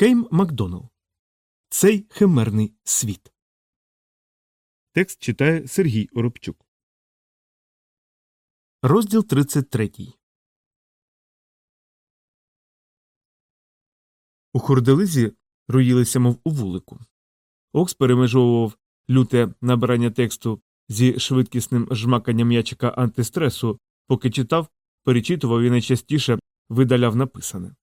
Кейм Макдоналл. Цей химерний світ. Текст читає Сергій Оробчук. Розділ 33. У хурделизі руїлися, мов у вулику. Окс перемежовував люте набирання тексту зі швидкісним жмаканням ячика антистресу, поки читав, перечитував і найчастіше видаляв написане.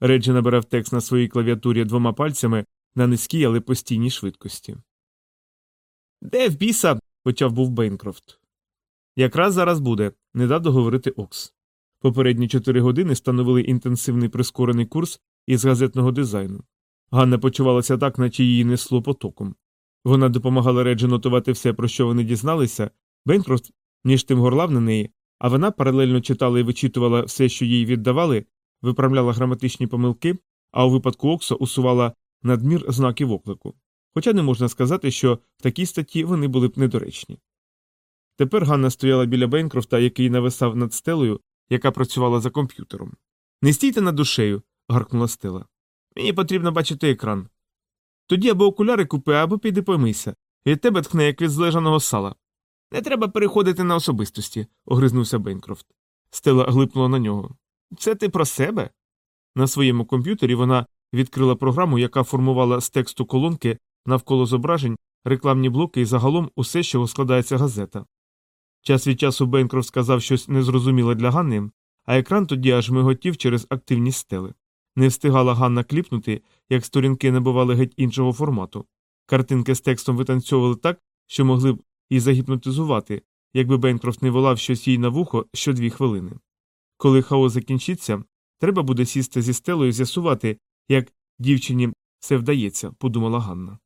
Реджі набирав текст на своїй клавіатурі двома пальцями на низькій, але постійній швидкості. Де в біса? почав був Бейнкрофт. Якраз зараз буде, не дав договорити Окс. Попередні чотири години становили інтенсивний прискорений курс із газетного дизайну. Ганна почувалася так, наче її несло потоком. Вона допомагала Реджі нотувати все, про що вони дізналися, Бейнкрофт ніж тим горлав на неї, а вона паралельно читала і вичитувала все, що їй віддавали, виправляла граматичні помилки, а у випадку Окса усувала надмір знаків оклику. Хоча не можна сказати, що в такій статті вони були б недоречні. Тепер Ганна стояла біля Бейнкрофта, який нависав над стелею, яка працювала за комп'ютером. Не стійте над душею. гаркнула стела. Мені потрібно бачити екран. Тоді або окуляри купи, або піди помийся. Від тебе тхне, як від злежаного сала. Не треба переходити на особистості, огризнувся Бейнкрофт. Стела глипнула на нього. Це ти про себе? На своєму комп'ютері вона відкрила програму, яка формувала з тексту колонки навколо зображень, рекламні блоки і загалом усе, чого складається газета. Час від часу Бейнкрофт сказав щось незрозуміле для Ганни, а екран тоді аж миготів через активність стели. Не встигала Ганна кліпнути, як сторінки набували геть іншого формату. Картинки з текстом витанцьовували так, що могли б і загіпнотизувати, якби Бейнкрофт не волав щось їй на вухо щодві хвилини. Коли хаос закінчиться, треба буде сісти зі стелою і з'ясувати, як дівчині все вдається, подумала Ганна.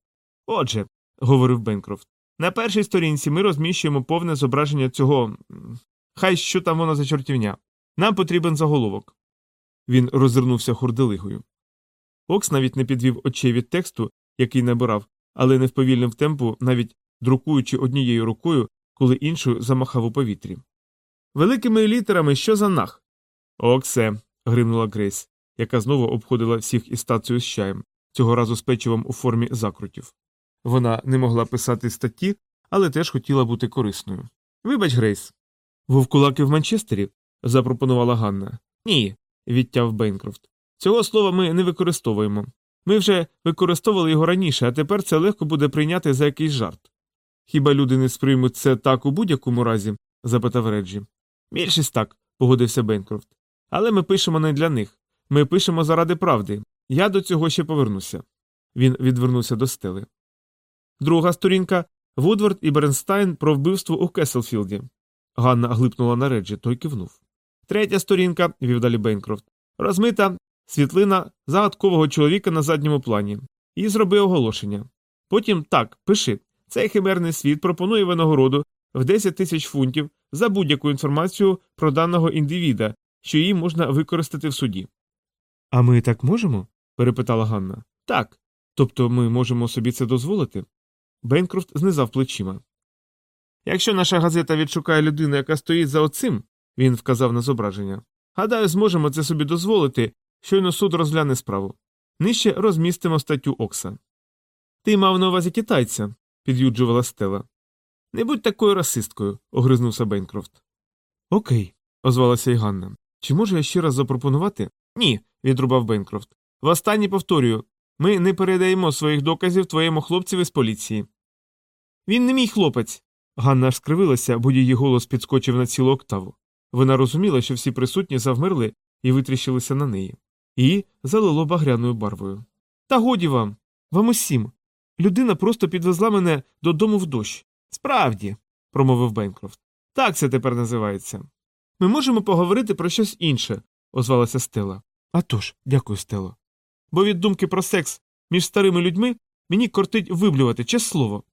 Отже, говорив Бенкрофт, на першій сторінці ми розміщуємо повне зображення цього. Хай що там воно за чортівня. Нам потрібен заголовок. Він розвернувся хурделигою. Окс навіть не підвів очей від тексту, який набирав, але не вповільнив темпу, навіть друкуючи однією рукою, коли іншою замахав у повітрі. Великими літерами що за нах? Оксе. гримнула Грейс, яка знову обходила всіх із стацію з чаєм, цього разу з печивом у формі закрутів. Вона не могла писати статті, але теж хотіла бути корисною. Вибач, Грейс. Вовкулаки в Манчестері? запропонувала Ганна. Ні, відтяв Бейнкрофт. Цього слова ми не використовуємо. Ми вже використовували його раніше, а тепер це легко буде прийняти за якийсь жарт. Хіба люди не сприймуть це так у будь-якому разі? запитав Реджі. Більшість так, погодився Бейнкрофт. Але ми пишемо не для них. Ми пишемо заради правди. Я до цього ще повернуся. Він відвернувся до стели. Друга сторінка Вудвард і Бернстайн про вбивство у Кеселфілді. Ганна глипнула на Реджі, той кивнув. Третя сторінка, вів далі Бейнкрофт, розмита світлина загадкового чоловіка на задньому плані. І зроби оголошення. Потім так, пиши. Цей химерний світ пропонує винагороду в 10 тисяч фунтів за будь-яку інформацію про даного індивіда, що її можна використати в суді. А ми так можемо? перепитала Ганна. Так. Тобто ми можемо собі це дозволити? Бенкрофт знизав плечима. Якщо наша газета відшукає людину, яка стоїть за оцим, він вказав на зображення. Гадаю, зможемо це собі дозволити, щойно суд розгляне справу. Нижче розмістимо статтю Окса. Ти мав на увазі китайця, під'юджувала стела. Не будь такою расисткою, огризнувся Бенкрофт. Окей, озвалася й Ганна. Чи можу я ще раз запропонувати? Ні, відрубав Бенкрофт. Востаннє повторюю ми не передаємо своїх доказів твоєму хлопцеві з поліції. Він не мій хлопець. Ганна аж скривилася, бо її голос підскочив на цілу октаву. Вона розуміла, що всі присутні завмерли і витріщилися на неї. Її залило багряною барвою. Та годі вам, вам усім. Людина просто підвезла мене додому в дощ. Справді, промовив Бенкрофт. Так це тепер називається. Ми можемо поговорити про щось інше, озвалася Стела. «А тож, дякую, Стело. Бо від думки про секс між старими людьми мені кортить виблювати чесне слово.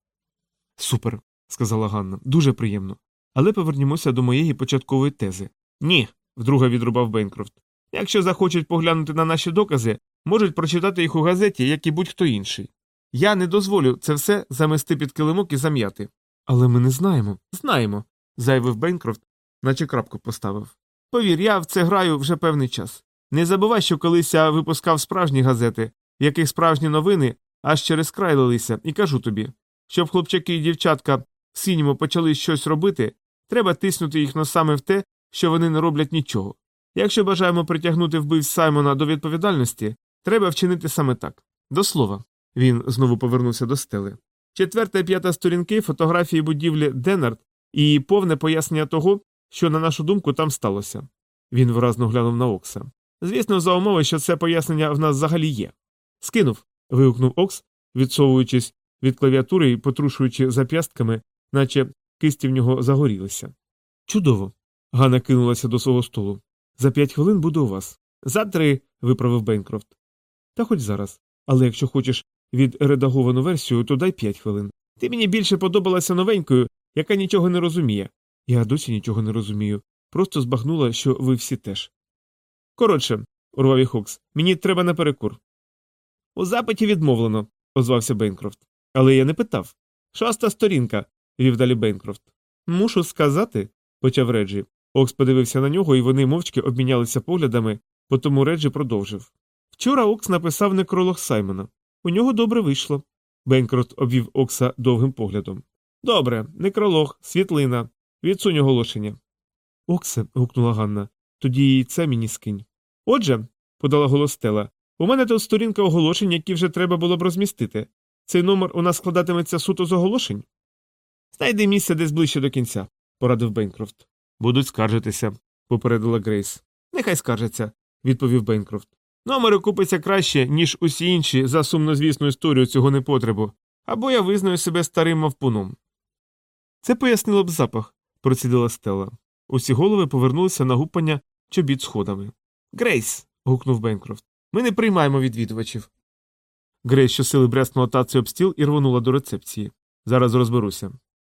Супер, сказала Ганна, дуже приємно. Але повернімося до моєї початкової тези. Ні, вдруге відрубав Бенкрофт. Якщо захочуть поглянути на наші докази, можуть прочитати їх у газеті, як і будь-хто інший. Я не дозволю це все замести під килимок і зам'яти. Але ми не знаємо. Знаємо, заявив Бенкрофт, наче крапку поставив. Повір, я в це граю вже певний час. Не забувай, що колись я випускав справжні газети, в яких справжні новини аж через край лилися, і кажу тобі, щоб хлопчаки і дівчатка в синьому почали щось робити, треба тиснути їх носами в те, що вони не роблять нічого. Якщо бажаємо притягнути вбивць Саймона до відповідальності, треба вчинити саме так. До слова, він знову повернувся до стели. Четверта і п'ята сторінки фотографії будівлі Денард і повне пояснення того, що, на нашу думку, там сталося. Він виразно глянув на Окса. Звісно, за умови, що це пояснення в нас взагалі є. Скинув. вигукнув Окс, відсовуючись від клавіатури і потрушуючи зап'ястками, наче кисті в нього загорілися. Чудово. Ганна кинулася до свого столу. За п'ять хвилин буду у вас. За три, виправив Бенкрофт. Та хоч зараз. Але якщо хочеш відредаговану версію, то дай п'ять хвилин. Ти мені більше подобалася новенькою, яка нічого не розуміє. Я досі нічого не розумію. Просто збагнула, що ви всі теж. Коротше, урвав їх Хокс, мені треба на перекур. У запиті відмовлено, озвався Бенкрофт. Але я не питав. Шоста сторінка, вів далі Бенкрофт. Мушу сказати, почав Реджі. Окс подивився на нього, і вони мовчки обмінялися поглядами, потому Реджі продовжив. Вчора Окс написав некролог Саймона. У нього добре вийшло. Бенкрофт обвів Окса довгим поглядом. Добре, некролог, світлина. Відсунь оголошення. Оксе. гукнула Ганна. Тоді і це мені скинь. Отже, подала голос Стела, у мене тут сторінка оголошень, які вже треба було б розмістити. Цей номер у нас складатиметься суто з оголошень. Знайди місце десь ближче до кінця, порадив Бенкрофт. Будуть скаржитися, попередила Грейс. Нехай скаржаться, відповів Бенкрофт. Номери купиться краще, ніж усі інші за сумнозвісну історію цього непотребу, або я визнаю себе старим мавпуном. Це пояснило б запах, процідила Стелла. Усі голови повернулися на гупання чобіт сходами. Грейс. гукнув Бенкрофт. Ми не приймаємо відвідувачів. Грейс щосили брязнула таці об стіл і рвонула до рецепції. Зараз розберуся.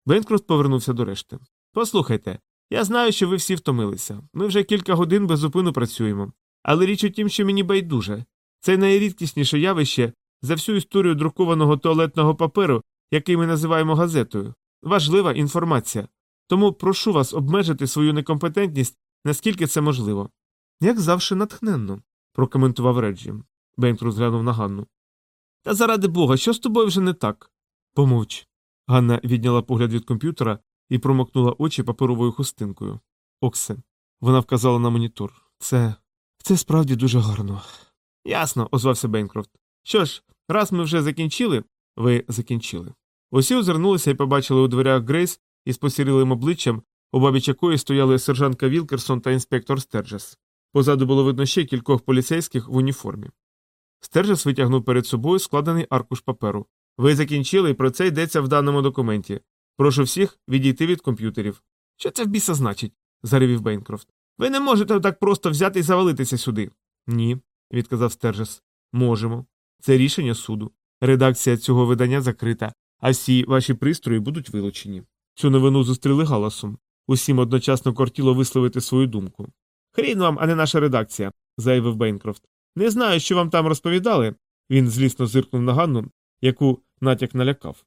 Бенкрофт повернувся до решти. Послухайте, я знаю, що ви всі втомилися. Ми вже кілька годин без зупину працюємо. Але річ у тім, що мені байдуже. Це найрідкісніше явище за всю історію друкованого туалетного паперу, який ми називаємо газетою. Важлива інформація. Тому прошу вас обмежити свою некомпетентність, наскільки це можливо. Як завжди натхненно, прокоментував Реджі. Бенк розглянув на Ганну. Та заради бога, що з тобою вже не так? Помовч. Ганна відняла погляд від комп'ютера і промокнула очі паперовою хустинкою. Оксе. Вона вказала на монітор. Це. Це справді дуже гарно. Ясно, озвався Бенкрофт. Що ж, раз ми вже закінчили, ви закінчили. Усі озирнулися і побачили у дверях Грейс із посірілим обличчям, обабіч якої стояли сержантка Вілкерсон та інспектор Стерджес. Позаду було видно ще кількох поліцейських в уніформі. Стерджес витягнув перед собою складений аркуш паперу. Ви закінчили, і про це йдеться в даному документі. Прошу всіх відійти від комп'ютерів. Що це в біса значить? заревів Бейнкрофт. Ви не можете так просто взяти і завалитися сюди. Ні, відказав Стержес. Можемо. Це рішення суду. Редакція цього видання закрита, а всі ваші пристрої будуть вилучені. Цю новину зустріли галасом. Усім одночасно кортіло висловити свою думку. Хрін вам, а не наша редакція, заявив Бейнкрофт. Не знаю, що вам там розповідали. Він злісно зиркнув на Ганну, яку натяк налякав.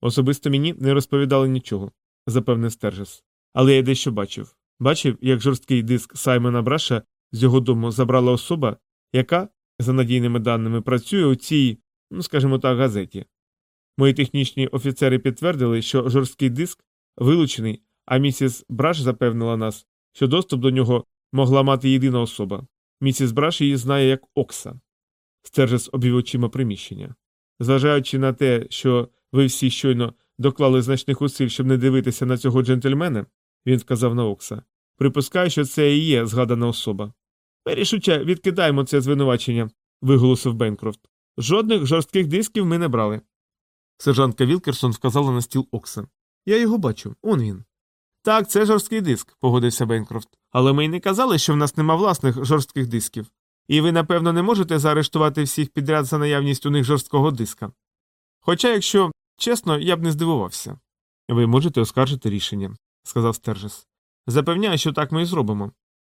Особисто мені не розповідали нічого, запевнив Стержес. Але я дещо бачив. Бачив, як жорсткий диск Саймона Браша з його дому забрала особа, яка, за надійними даними, працює у цій, ну скажімо так, газеті. Мої технічні офіцери підтвердили, що жорсткий диск вилучений, а місіс Браш запевнила нас, що доступ до нього могла мати єдина особа. Місіс Браш її знає як Окса. Стержес обвів очима приміщення. Зважаючи на те, що ви всі щойно доклали значних усиль, щоб не дивитися на цього джентльмена, він вказав на Окса. Припускаю, що це і є згадана особа. Ми рішуче відкидаємо це звинувачення, виголосив Бенкрофт. Жодних жорстких дисків ми не брали. Сержантка Вілкерсон вказала на стіл Окса. Я його бачу, он він. Так, це жорсткий диск, погодився Бенкрофт. Але ми й не казали, що в нас нема власних жорстких дисків. І ви, напевно, не можете заарештувати всіх підряд за наявність у них жорсткого диска. Хоча, якщо чесно, я б не здивувався. Ви можете оскаржити рішення, сказав Стержес. Запевняю, що так ми і зробимо.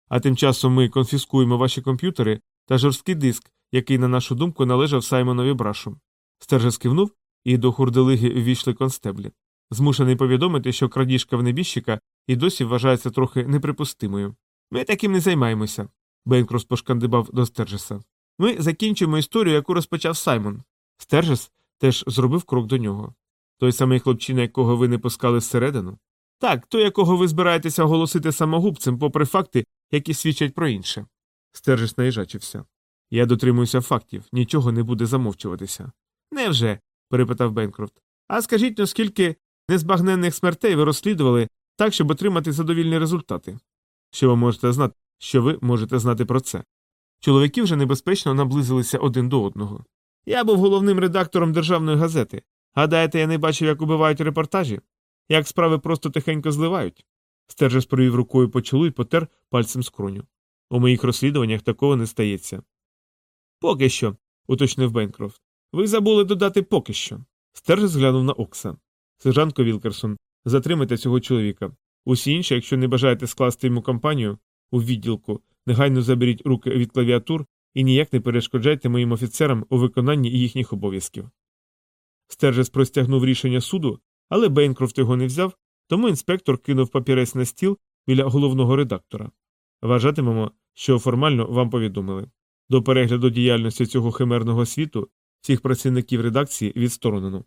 А тим часом ми конфіскуємо ваші комп'ютери та жорсткий диск, який, на нашу думку, належав Саймонові Брашу. Стержес кивнув, і до хурделиги ввійшли констеблі. Змушений повідомити, що крадіжка в небіжчика і досі вважається трохи неприпустимою. Ми таким не займаємося. Бенкрос пошкандибав до Стержеса. Ми закінчуємо історію, яку розпочав Саймон. Стержес теж зробив крок до нього. Той самий хлопчина, якого ви не пускали всередину? Так, той, якого ви збираєтеся оголосити самогубцем, попри факти, які свідчать про інше. Стержес наїжачився. Я дотримуюся фактів, нічого не буде замовчуватися. Невже? перепитав Бенкрофт. А скажіть ну, скільки незбагненних смертей ви розслідували так, щоб отримати задовільні результати? Що ви можете знати, що ви можете знати про це? Чоловіки вже небезпечно наблизилися один до одного. Я був головним редактором державної газети. Гадаєте, я не бачив, як убивають репортажі? Як справи просто тихенько зливають? Стержес провів рукою по чолу і потер пальцем скроню. У моїх розслідуваннях такого не стається. Поки що, уточнив Бенкрофт. Ви забули додати поки що. Стержес глянув на Окса. Сержантко Вілкерсон, затримайте цього чоловіка. Усі інші, якщо не бажаєте скласти йому кампанію у відділку, негайно заберіть руки від клавіатур і ніяк не перешкоджайте моїм офіцерам у виконанні їхніх обов'язків. Стержес простягнув рішення суду, але Бейнкрофт його не взяв, тому інспектор кинув папірець на стіл біля головного редактора. Вважатимемо, що формально вам повідомили. До перегляду діяльності цього химерного світу всіх працівників редакції відсторонено.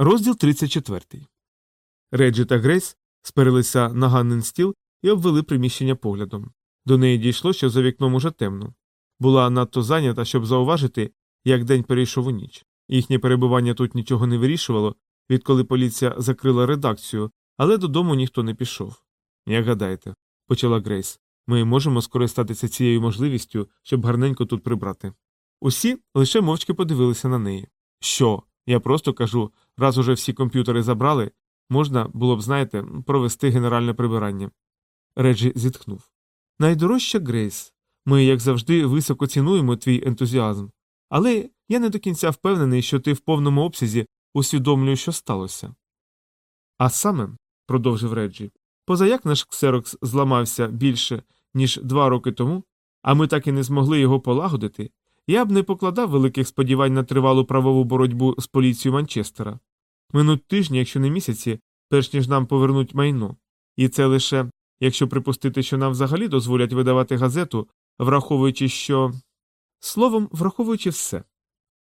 Розділ 34. Реджі та Грейс сперилися на Ганнен стіл і обвели приміщення поглядом. До неї дійшло, що за вікном уже темно. Була надто зайнята, щоб зауважити, як день перейшов у ніч. Їхнє перебування тут нічого не вирішувало, відколи поліція закрила редакцію, але додому ніхто не пішов. Як гадаєте, почала Грейс, ми можемо скористатися цією можливістю, щоб гарненько тут прибрати. Усі лише мовчки подивилися на неї. Що? Я просто кажу, раз уже всі комп'ютери забрали, можна було б, знаєте, провести генеральне прибирання. Реджі зітхнув. Найдорожча Грейс. Ми, як завжди, високо цінуємо твій ентузіазм. Але я не до кінця впевнений, що ти в повному обсязі усвідомлюєш, що сталося. А саме, продовжив Реджі, позаяк наш ксерокс зламався більше, ніж два роки тому, а ми так і не змогли його полагодити, я б не покладав великих сподівань на тривалу правову боротьбу з поліцією Манчестера. Минуть тижні, якщо не місяці, перш ніж нам повернуть майно. І це лише, якщо припустити, що нам взагалі дозволять видавати газету, враховуючи, що. Словом, враховуючи все.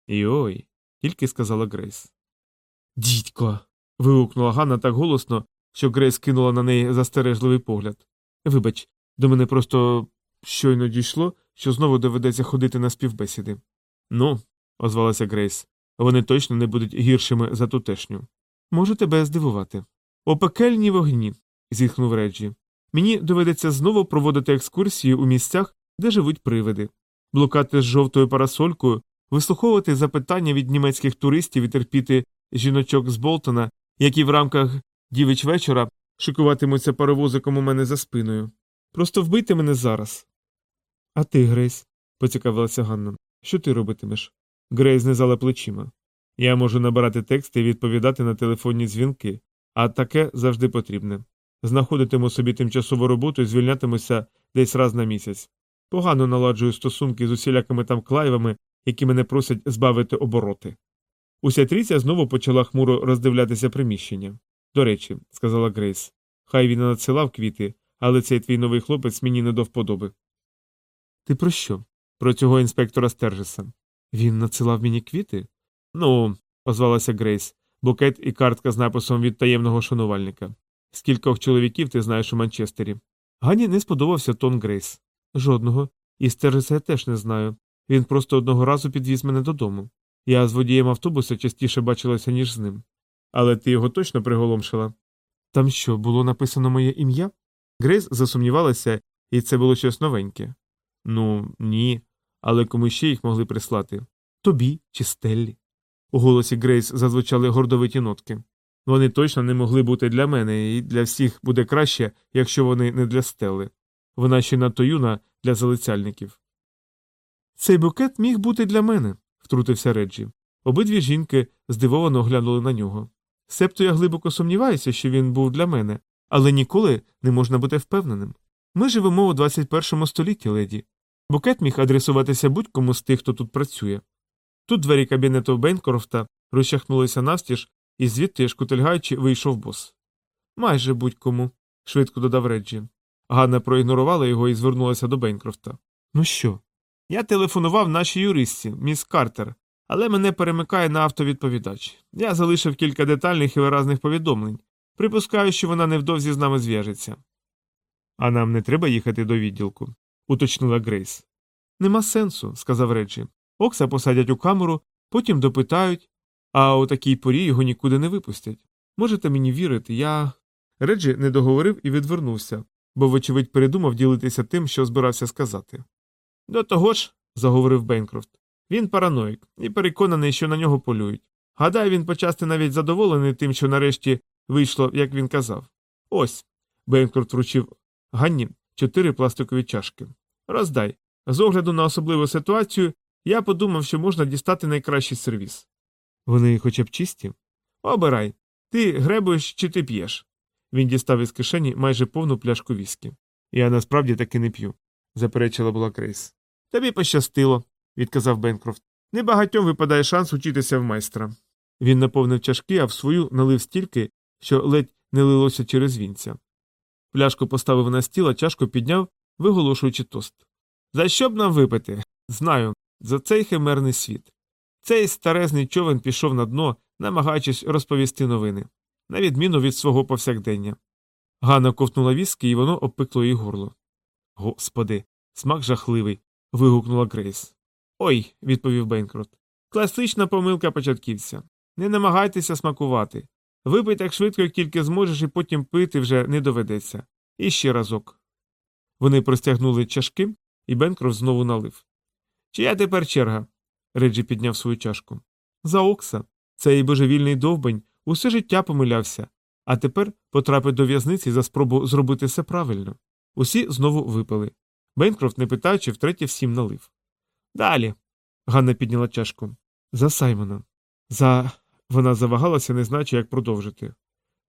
Йой, тільки сказала Грейс. Дідько. вигукнула Ганна так голосно, що Грейс кинула на неї застережливий погляд. Вибач, до мене просто щойно дійшло, що знову доведеться ходити на співбесіди. Ну, озвалася Грейс, вони точно не будуть гіршими за тутешню. Можу тебе здивувати. О пекельні вогні. зітхнув Реджі. Мені доведеться знову проводити екскурсії у місцях, де живуть привиди, блукати з жовтою парасолькою, вислуховувати запитання від німецьких туристів і терпіти жіночок з Болтона, які в рамках дівич вечора шикуватимуться паровозиком у мене за спиною. Просто вбийте мене зараз. А ти, Грейс, поцікавилася Ганна. Що ти робитимеш? Грейс знизала плечима. Я можу набирати тексти і відповідати на телефонні дзвінки, а таке завжди потрібне. Знаходитиму собі тимчасову роботу і звільнятимуся десь раз на місяць. Погано наладжую стосунки з усілякими там клайвами, які мене просять збавити обороти. Уся трійця знову почала хмуро роздивлятися приміщення. До речі, сказала Грейс, хай він надсилав квіти, але цей твій новий хлопець мені не до вподоби. Ти про що? Про цього інспектора Стержеса. Він надсилав мені квіти? Ну, озвалася Грейс, букет і картка з написом від таємного шанувальника. Скількох чоловіків ти знаєш у Манчестері? Гані не сподобався тон Грейс. Жодного. І Стержеса я теж не знаю. Він просто одного разу підвіз мене додому. Я з водієм автобуса частіше бачилася, ніж з ним. Але ти його точно приголомшила? Там що, було написано моє ім'я? Грейс засумнівалася, і це було щось новеньке. Ну, ні, але кому ще їх могли прислати? Тобі чи Стеллі? У голосі Грейс зазвучали гордовиті нотки. Вони точно не могли бути для мене, і для всіх буде краще, якщо вони не для Стелли. Вона ще надто юна для залицяльників. Цей букет міг бути для мене, втрутився Реджі. Обидві жінки здивовано глянули на нього. Себто я глибоко сумніваюся, що він був для мене, але ніколи не можна бути впевненим. Ми живемо у 21 столітті, леді. Букет міг адресуватися будь-кому з тих, хто тут працює. Тут двері кабінету Бенкрофта розчахнулися навстіж, і звідти, шкутильгаючи, вийшов бос. Майже будь-кому, швидко додав Реджі. Ганна проігнорувала його і звернулася до Бенкрофта. Ну що? Я телефонував нашій юристці, міс Картер, але мене перемикає на автовідповідач. Я залишив кілька детальних і виразних повідомлень. Припускаю, що вона невдовзі з нами зв'яжеться. А нам не треба їхати до відділку, уточнила Грейс. Нема сенсу, сказав Реджі. Окса посадять у камеру, потім допитають, а у такій порі його нікуди не випустять. Можете мені вірити, я. Реджі не договорив і відвернувся, бо, вочевидь, передумав ділитися тим, що збирався сказати. До того ж, заговорив Бенкрофт, він параноїк і переконаний, що на нього полюють. Гадаю, він почасти навіть задоволений тим, що нарешті вийшло, як він казав. Ось. Бенкрофт вручив Ганні чотири пластикові чашки. Роздай. З огляду на особливу ситуацію, я подумав, що можна дістати найкращий сервіс. Вони хоча б чисті? Обирай. Ти гребуєш чи ти п'єш. Він дістав із кишені майже повну пляшку віскі. Я насправді таки не п'ю, заперечила була Крейс. Тобі пощастило, відказав Бенкрофт. Небагатьом випадає шанс учитися в майстра. Він наповнив чашки, а в свою налив стільки, що ледь не лилося через вінця. Пляшку поставив на стіл, а чашку підняв, виголошуючи тост. За що б нам випити? Знаю, за цей химерний світ. Цей старезний човен пішов на дно, намагаючись розповісти новини, на відміну від свого повсякдення. Ганна ковтнула віскі, і воно обпекло їй горло. Господи, смак жахливий. вигукнула Грейс. Ой, відповів Бенкрот. Класична помилка початківця. Не намагайтеся смакувати. Випий так швидко, як тільки зможеш, і потім пити вже не доведеться. І ще разок. Вони простягнули чашки, і Бенкрофт знову налив. Чия тепер черга? Реджі підняв свою чашку. За Окса. Цей божевільний довбень усе життя помилявся, а тепер потрапить до в'язниці за спробу зробити все правильно. Усі знову випили. Бенкрофт, не питаючи, втретє всім налив. Далі. Ганна підняла чашку. За Саймона. За. Вона завагалася, не знаючи, як продовжити.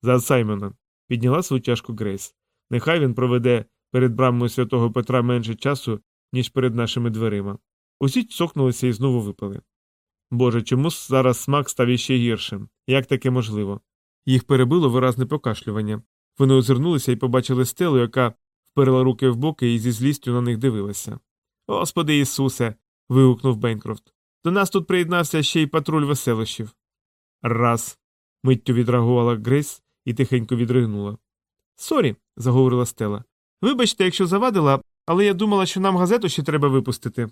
За Саймона. Підняла свою чашку Грейс. Нехай він проведе перед брамою святого Петра менше часу, ніж перед нашими дверима. Усі цокнулися і знову випили. Боже, чому зараз смак став іще гіршим? Як таке можливо? Їх перебило виразне покашлювання. Вони озирнулися і побачили стелу, яка вперла руки в боки і зі злістю на них дивилася. Господи Ісусе. вигукнув Бенкрофт. До нас тут приєднався ще й патруль веселощів. Раз. миттю відреагувала Грейс і тихенько відригнула. Sorry, заговорила Стела. Вибачте, якщо завадила, але я думала, що нам газету ще треба випустити.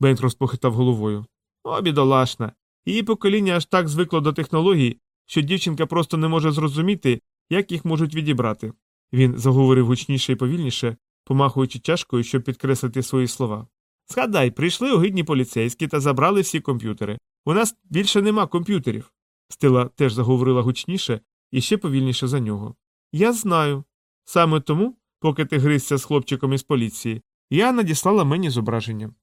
Бенкрофт похитав головою. О, бідолашна. Її покоління аж так звикло до технологій, що дівчинка просто не може зрозуміти, як їх можуть відібрати. Він заговорив гучніше і повільніше, помахуючи чашкою, щоб підкреслити свої слова. Згадай, прийшли огидні поліцейські та забрали всі комп'ютери. У нас більше нема комп'ютерів. Стила теж заговорила гучніше і ще повільніше за нього. Я знаю. Саме тому, поки ти гризся з хлопчиком із поліції, я надіслала мені зображення.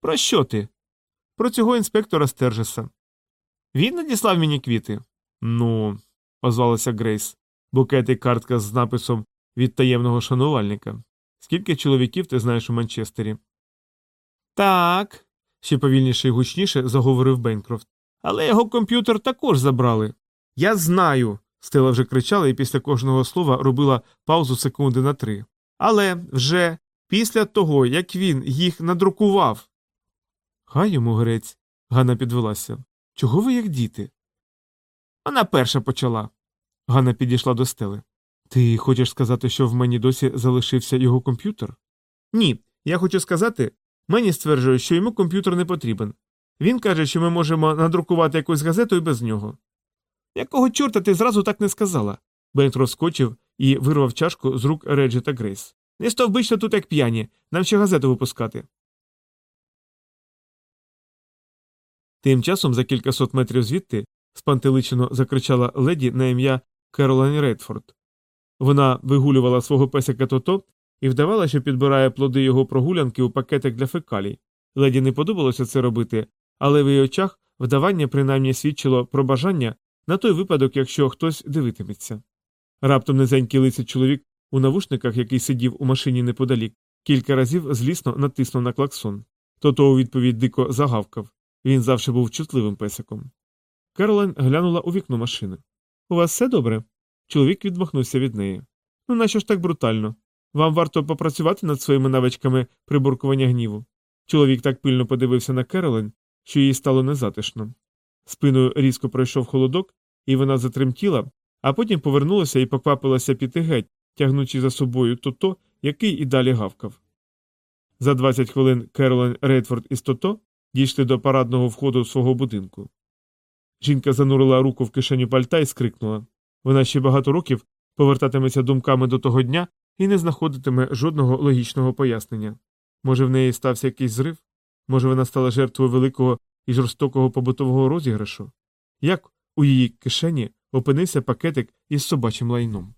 Про що ти? Про цього інспектора Стержеса. Він надіслав мені квіти. Ну, озвалася Грейс, букет і картка з написом від таємного шанувальника. Скільки чоловіків ти знаєш у Манчестері? Так. ще повільніше і гучніше заговорив Бенкрофт. Але його комп'ютер також забрали. Я знаю. Стела вже кричала і після кожного слова робила паузу секунди на три. Але вже після того, як він їх надрукував. Хай йому грець. Ганна підвелася. Чого ви як діти? Вона перша почала. Ганна підійшла до стели. Ти хочеш сказати, що в мені досі залишився його комп'ютер? Ні. Я хочу сказати, мені стверджує, що йому комп'ютер не потрібен. Він каже, що ми можемо надрукувати якусь газету і без нього. Якого чорта ти зразу так не сказала? Бент розскочив і вирвав чашку з рук Реджі та Грейс. Не стовбичте тут, як п'яні, нам ще газету випускати. Тим часом за кількасот метрів звідти спантеличено закричала леді на ім'я Керолайн Редфорд. Вона вигулювала свого песика тото і вдавала, що підбирає плоди його прогулянки у пакетик для фекалій. Леді не подобалося це робити, але в її очах вдавання принаймні свідчило про бажання на той випадок, якщо хтось дивитиметься. Раптом низенький лиций чоловік у навушниках, який сидів у машині неподалік, кілька разів злісно натиснув на клаксон. Тото у відповідь дико загавкав. Він завжди був чутливим песиком. Керолайн глянула у вікно машини. У вас все добре? Чоловік відмахнувся від неї. Ну, нащо ж так брутально? Вам варто попрацювати над своїми навичками приборкування гніву. Чоловік так пильно подивився на Керолин, що їй стало незатишно. Спиною різко пройшов холодок, і вона затремтіла, а потім повернулася і поквапилася піти геть, тягнучи за собою Тото, який і далі гавкав. За 20 хвилин Керолин Рейдфорд із Тото дійшли до парадного входу свого будинку. Жінка занурила руку в кишеню пальта і скрикнула. Вона ще багато років повертатиметься думками до того дня і не знаходитиме жодного логічного пояснення. Може, в неї стався якийсь зрив? Може, вона стала жертвою великого і жорстокого побутового розіграшу? Як у її кишені опинився пакетик із собачим лайном?